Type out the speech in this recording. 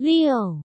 Leo.